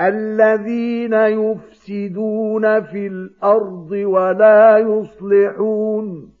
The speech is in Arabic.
الَّذِينَ يُفْسِدُونَ فِي الْأَرْضِ وَلَا يُصْلِحُونَ